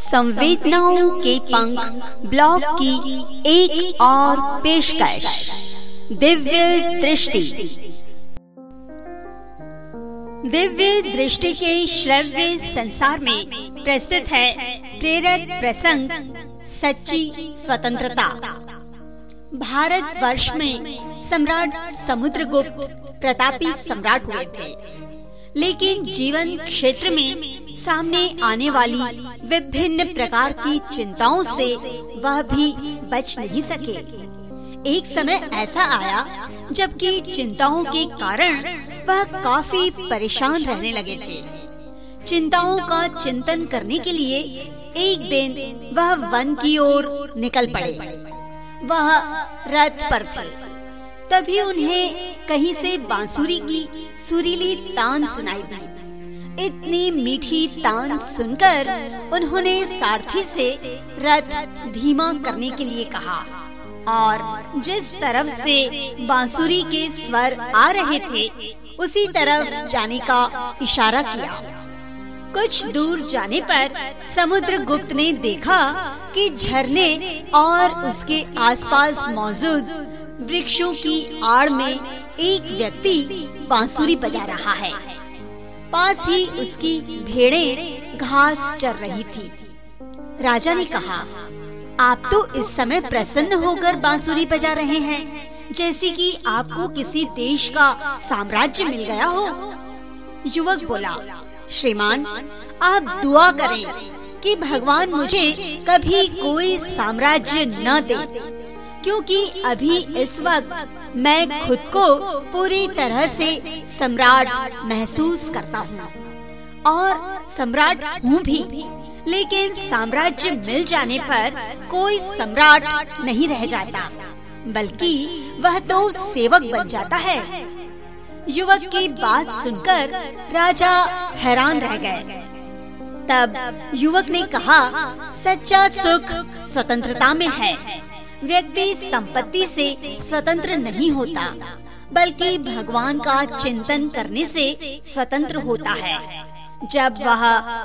संवेदनाओं के पंख ब्लॉग की एक और पेशकश। दिव्य दृष्टि। दिव्य दृष्टि के श्रव्य संसार में प्रस्तुत है प्रेरक प्रसंग, सच्ची स्वतंत्रता। भारत वर्ष में सम्राट समुद्रगुप्त प्रतापी सम्राट हुए थे। लेकिन जीवन क्षेत्र में सामने आने वाली विभिन्न प्रकार की चिंताओं से वह भी बच नहीं सके। एक समय ऐसा आया, जबकि चिंताओं के कारण वह काफ़ी परेशान रहने लगे थे। चिंताओं का चिंतन करने के लिए एक दिन वह वन की ओर निकल पड़े। वह रथ पर थे। तभी उन्हें कहीं से बांसुरी की सुरीली तान सुनाई दी। इतनी मीठी तान सुनकर उन्होंने सारथी से रथ धीमा करने के लिए कहा। और जिस तरफ़ से बांसुरी के स्वर आ रहे थे, उसी तरफ़ जाने का इशारा किया। कुछ दूर जाने पर समुद्र गुप्त ने देखा कि झरने और उसके आसपास मौजूद वृक्षों की आड़ में एक व्यक्ति बांसुरी बजा रहा है। पास ही उसकी भेड़ें घास चर रही थी। राजा ने कहा, आप तो इस समय प्रसन्न होकर बांसुरी बजा रहे हैं, जैसे कि आपको किसी देश का साम्राज्य मिल गया हो। युवक बोला, श्रीमान, आप दुआ करें कि भगवान मुझे कभी कोई साम्राज्य न दे। क्योंकि अभी इस वक्त मैं खुद को पूरी तरह से सम्राट महसूस करता हूँ। और सम्राट हूँ भी। लेकिन साम्राज्य मिल जाने पर कोई सम्राट नहीं रह जाता। बल्कि वह तो सेवक बन जाता है। युवक की बात सुनकर राजा हैरान रह गए। तब युवक ने कहा सच्चा सुख स्वतंत्रता में है। व्यक्ति संपत्ति से स्वतंत्र नहीं होता, बल्कि भगवान का चिंतन करने से स्वतंत्र होता है। जब वह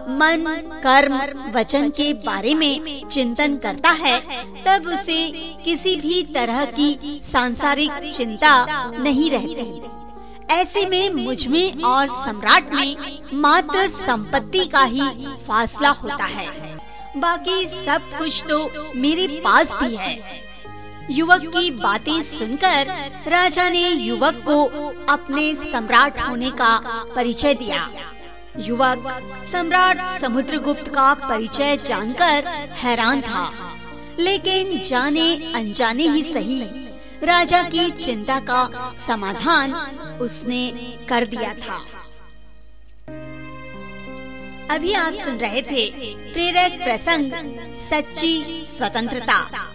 मन, कर्म, वचन के बारे में चिंतन करता है, तब उसे किसी भी तरह की सांसारिक चिंता नहीं रहती। ऐसे में मुझमें और सम्राट में मात्र संपत्ति का ही फासला होता है। बाकी सब कुछ तो मेरे पास भी है। युवक की बातें सुनकर राजा ने युवक को अपने सम्राट होने का परिचय दिया। युवक सम्राट समुद्रगुप्त का परिचय जानकर हैरान था, लेकिन जाने अनजाने ही सही राजा की चिंता का समाधान उसने कर दिया था। अभी आप सुन रहे थे प्रेरक प्रसंग, सच्ची स्वतंत्रता।